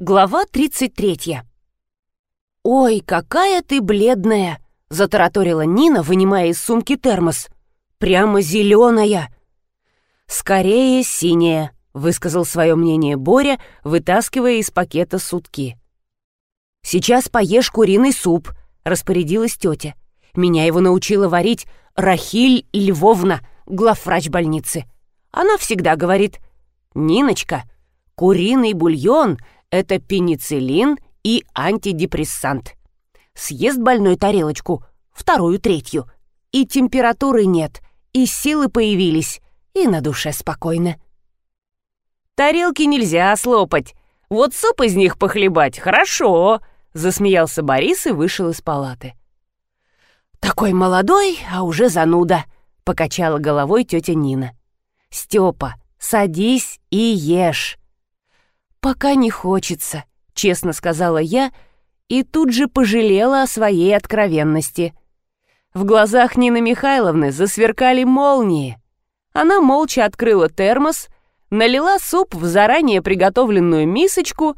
Глава 33. «Ой, какая ты бледная!» — затараторила Нина, вынимая из сумки термос. «Прямо зеленая!» «Скорее синяя», — высказал свое мнение Боря, вытаскивая из пакета сутки. «Сейчас поешь куриный суп», — распорядилась тетя. «Меня его научила варить Рахиль Львовна, главврач больницы. Она всегда говорит, «Ниночка, куриный бульон — это пенициллин и антидепрессант. Съест больной тарелочку, вторую, третью. И температуры нет, и силы появились, и на душе спокойно. «Тарелки нельзя слопать. Вот суп из них похлебать хорошо», — засмеялся Борис и вышел из палаты. «Такой молодой, а уже зануда», — покачала головой тетя Нина. «Степа, садись и ешь. «Пока не хочется», — честно сказала я, и тут же пожалела о своей откровенности. В глазах Нины Михайловны засверкали молнии. Она молча открыла термос, налила суп в заранее приготовленную мисочку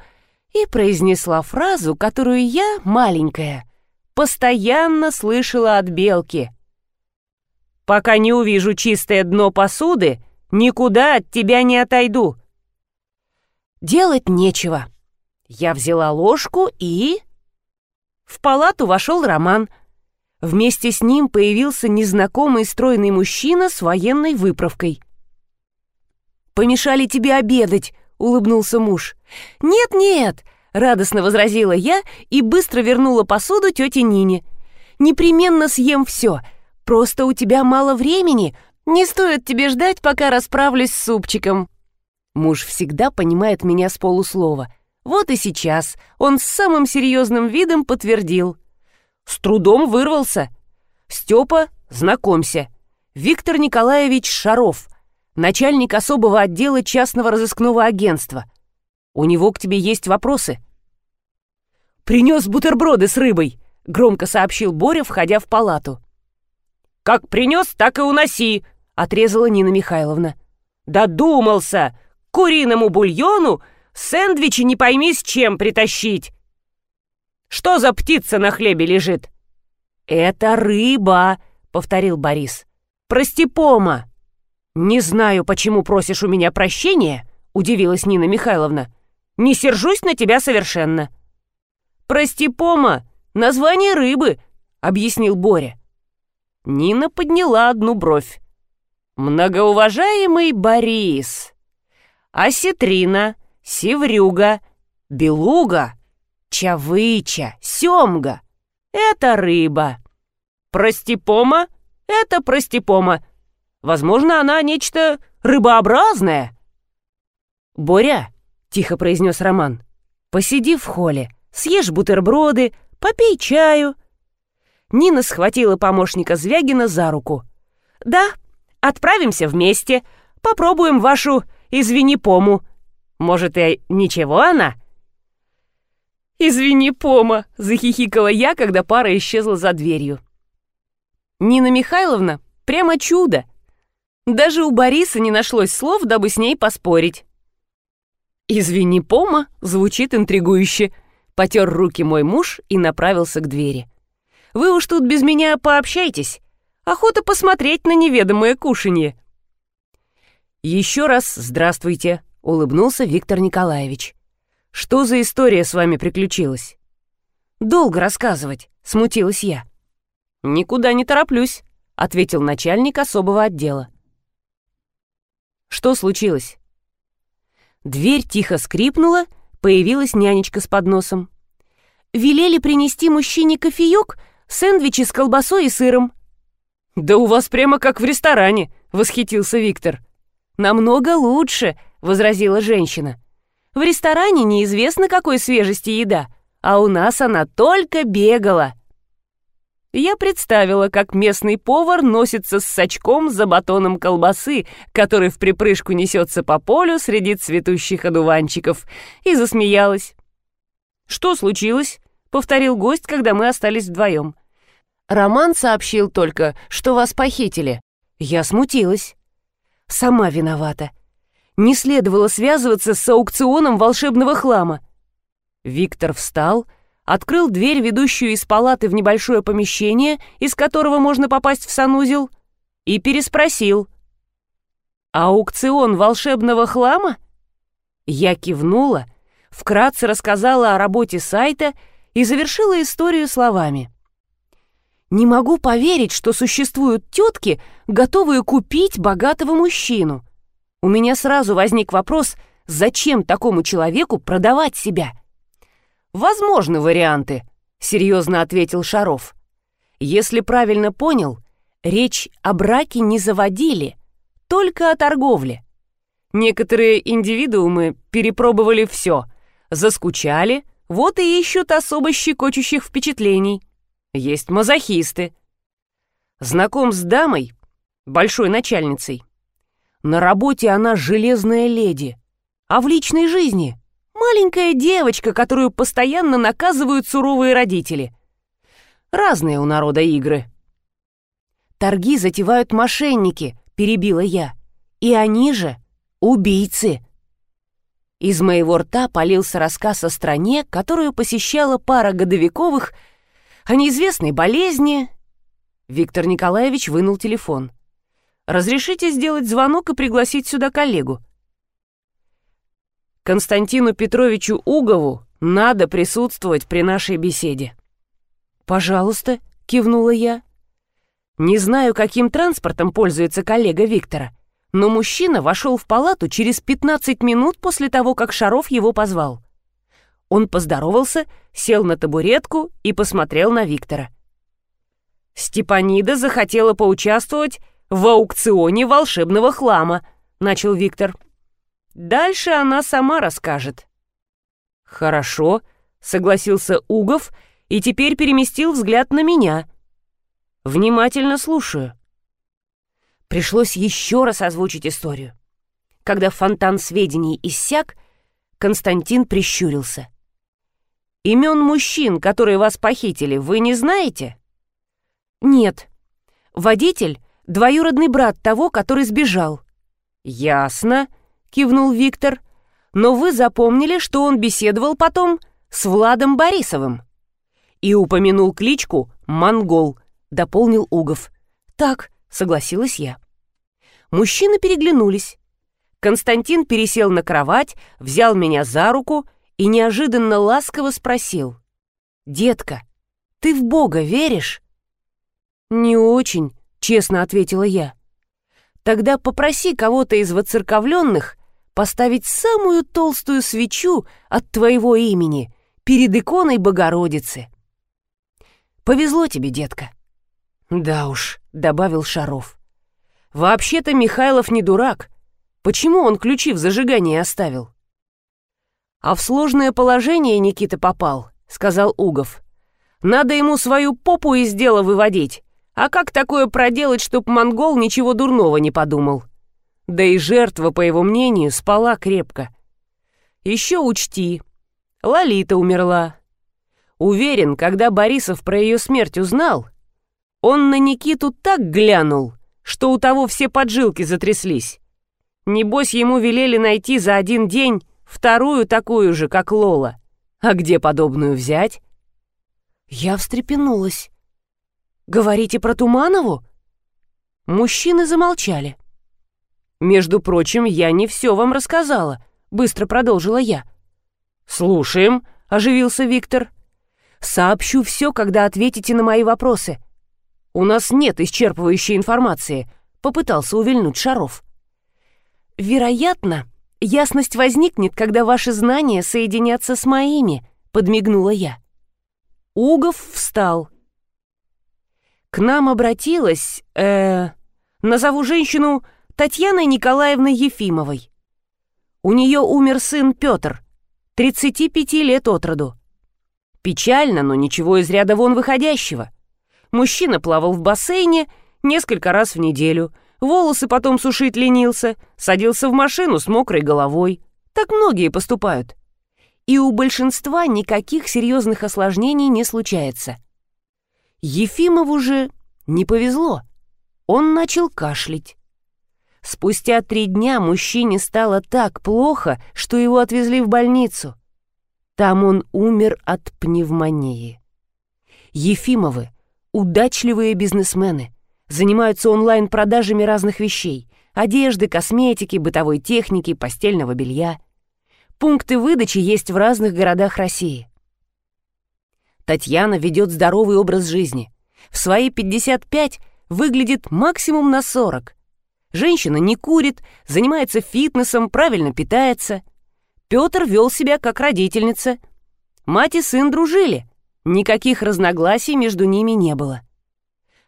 и произнесла фразу, которую я, маленькая, постоянно слышала от белки. «Пока не увижу чистое дно посуды, никуда от тебя не отойду. Делать нечего. Я взяла ложку и... В палату вошел Роман. Вместе с ним появился незнакомый стройный мужчина с военной выправкой. «Помешали тебе обедать», — улыбнулся муж. «Нет-нет», — радостно возразила я и быстро вернула посуду тете Нине. «Непременно съем все. Просто у тебя мало времени. Не стоит тебе ждать, пока расправлюсь с супчиком». Муж всегда понимает меня с полуслова. Вот и сейчас он с самым серьезным видом подтвердил. С трудом вырвался. Степа, знакомься. Виктор Николаевич Шаров, начальник особого отдела частного разыскного агентства. У него к тебе есть вопросы. «Принес бутерброды с рыбой», — громко сообщил Боря, входя в палату. «Как принес, так и уноси», — отрезала Нина Михайловна. «Додумался! Куриному бульону сэндвичи не пойми с чем притащить. Что за птица на хлебе лежит? Это рыба, повторил Борис. Простипома. Не знаю, почему просишь у меня прощения, удивилась Нина Михайловна. Не сержусь на тебя совершенно. Простипома — название рыбы, объяснил Боря. Нина подняла одну бровь. «Многоуважаемый Борис, осетрина, севрюга, белуга, чавыча, семга — это рыба. Простипома — это простипома. Возможно, она нечто рыбообразное. «Боря», — тихо произнес Роман, — «посиди в холле, съешь бутерброды, попей чаю». Нина схватила помощника Звягина за руку. «Да, отправимся вместе, попробуем вашу Извини, Пому. Может, и ничего она?» «Извини, Пома», — захихикала я, когда пара исчезла за дверью. Нина Михайловна — прямо чудо. Даже у Бориса не нашлось слов, дабы с ней поспорить. «Извини, Пома» звучит интригующе. Потер руки мой муж и направился к двери. «Вы уж тут без меня пообщайтесь. Охота посмотреть на неведомое кушанье». «Еще раз здравствуйте», — улыбнулся Виктор Николаевич. «Что за история с вами приключилась?» «Долго рассказывать», — смутилась я. «Никуда не тороплюсь», — ответил начальник особого отдела. «Что случилось?» Дверь тихо скрипнула, появилась нянечка с подносом. «Велели принести мужчине кофеек, сэндвичи с колбасой и сыром». «Да у вас прямо как в ресторане», — восхитился Виктор. «Намного лучше», — возразила женщина. «В ресторане неизвестно, какой свежести еда, а у нас она только бегала». Я представила, как местный повар носится с сачком за батоном колбасы, который в припрыжку несется по полю среди цветущих одуванчиков, и засмеялась. «Что случилось?» — повторил гость, когда мы остались вдвоем. Роман сообщил только, что вас похитили. Я смутилась. Сама виновата. Не следовало связываться с аукционом волшебного хлама. Виктор встал, открыл дверь, ведущую из палаты в небольшое помещение, из которого можно попасть в санузел, и переспросил. «Аукцион волшебного хлама?» Я кивнула, вкратце рассказала о работе сайта и завершила историю словами. «Не могу поверить, что существуют тетки, готовые купить богатого мужчину. У меня сразу возник вопрос, зачем такому человеку продавать себя?» «Возможны варианты», — серьезно ответил Шаров. «Если правильно понял, речь о браке не заводили, только о торговле. Некоторые индивидуумы перепробовали все, заскучали, вот и ищут особо щекочущих впечатлений. Есть мазохисты. Знаком с дамой, большой начальницей. На работе она железная леди, а в личной жизни маленькая девочка, которую постоянно наказывают суровые родители. Разные у народа игры. Торги затевают мошенники, перебила я. И они же Убийцы!» Из моего рта полился рассказ о стране, которую посещала пара годовиковых, о неизвестной болезни. Виктор Николаевич вынул телефон. «Разрешите сделать звонок и пригласить сюда коллегу?» Константину Петровичу Угову надо присутствовать при нашей беседе. «Пожалуйста», — кивнула я. «Не знаю, каким транспортом пользуется коллега Виктора, но мужчина вошел в палату через 15 минут после того, как Шаров его позвал. Он поздоровался, сел на табуретку и посмотрел на Виктора. «Степанида захотела поучаствовать в аукционе волшебного хлама», — начал Виктор. «Дальше она сама расскажет». «Хорошо», — согласился Угов и теперь переместил взгляд на меня. «Внимательно слушаю». Пришлось еще раз озвучить историю. Когда фонтан сведений иссяк, Константин прищурился. «Имен мужчин, которые вас похитили, вы не знаете?» «Нет. Водитель — двоюродный брат того, который сбежал». «Ясно», — кивнул Виктор. «Но вы запомнили, что он беседовал потом с Владом Борисовым?» «И упомянул кличку «Монгол», — дополнил Угов. «Так», — согласилась я. Мужчины переглянулись. Константин пересел на кровать, взял меня за руку и неожиданно ласково спросил. «Детка, ты в Бога веришь?» «Не очень», — честно ответила я. «Тогда попроси кого-то из воцерковленных поставить самую толстую свечу от твоего имени перед иконой Богородицы». «Повезло тебе, детка». «Да уж», — добавил Шаров. Вообще-то Михайлов не дурак. Почему он ключи в зажигании оставил? А в сложное положение Никита попал, сказал Угов. Надо ему свою попу из дела выводить. А как такое проделать, чтоб монгол ничего дурного не подумал? Да и жертва, по его мнению, спала крепко. Еще учти, Лолита умерла. Уверен, когда Борисов про ее смерть узнал, он на Никиту так глянул, что у того все поджилки затряслись. Небось, ему велели найти за один день вторую такую же, как Лола. А где подобную взять? Я встрепенулась. «Говорите про Туманову?» Мужчины замолчали. «Между прочим, я не все вам рассказала», — быстро продолжила я. «Слушаем», — оживился Виктор. «Сообщу все, когда ответите на мои вопросы. «У нас нет исчерпывающей информации», — попытался увильнуть Шаров. «Вероятно, ясность возникнет, когда ваши знания соединятся с моими», — подмигнула я. Угов встал. К нам обратилась, э, назову женщину Татьяной Николаевной Ефимовой. У нее умер сын Петр, 35 лет от роду. Печально, но ничего из ряда вон выходящего. Мужчина плавал в бассейне несколько раз в неделю, волосы потом сушить ленился, садился в машину с мокрой головой. Так многие поступают. И у большинства никаких серьезных осложнений не случается. Ефимову же не повезло. Он начал кашлять. Спустя три дня мужчине стало так плохо, что его отвезли в больницу. Там он умер от пневмонии. Ефимовы — удачливые бизнесмены, занимаются онлайн-продажами разных вещей — одежды, косметики, бытовой техники, постельного белья. Пункты выдачи есть в разных городах России. Татьяна ведет здоровый образ жизни. В свои 55 выглядит максимум на 40. Женщина не курит, занимается фитнесом, правильно питается. Петр вел себя как родительница. Мать и сын дружили. Никаких разногласий между ними не было.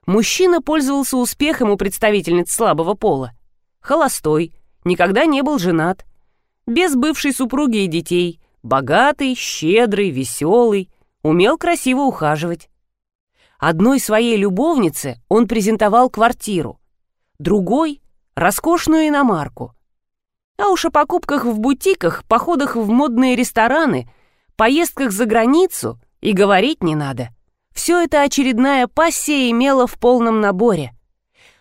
Мужчина пользовался успехом у представительниц слабого пола. Холостой, никогда не был женат. Без бывшей супруги и детей. Богатый, щедрый, веселый. Умел красиво ухаживать. Одной своей любовнице он презентовал квартиру. Другой — роскошную иномарку. А уж о покупках в бутиках, походах в модные рестораны, поездках за границу и говорить не надо. Все это очередная пассия имела в полном наборе.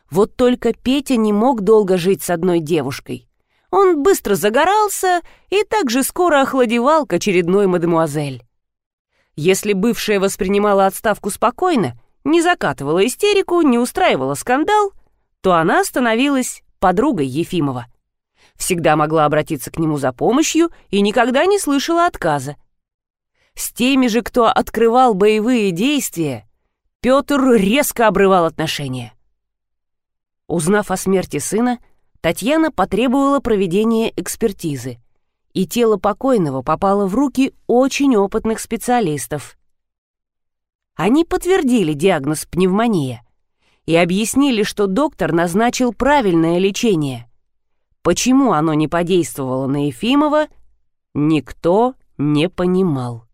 Вот только Петя не мог долго жить с одной девушкой. Он быстро загорался и также скоро охладевал к очередной мадемуазель. Если бывшая воспринимала отставку спокойно, не закатывала истерику, не устраивала скандал, то она становилась подругой Ефимова всегда могла обратиться к нему за помощью и никогда не слышала отказа. С теми же, кто открывал боевые действия, Петр резко обрывал отношения. Узнав о смерти сына, Татьяна потребовала проведения экспертизы, и тело покойного попало в руки очень опытных специалистов. Они подтвердили диагноз пневмония и объяснили, что доктор назначил правильное лечение — Почему оно не подействовало на Ефимова, никто не понимал.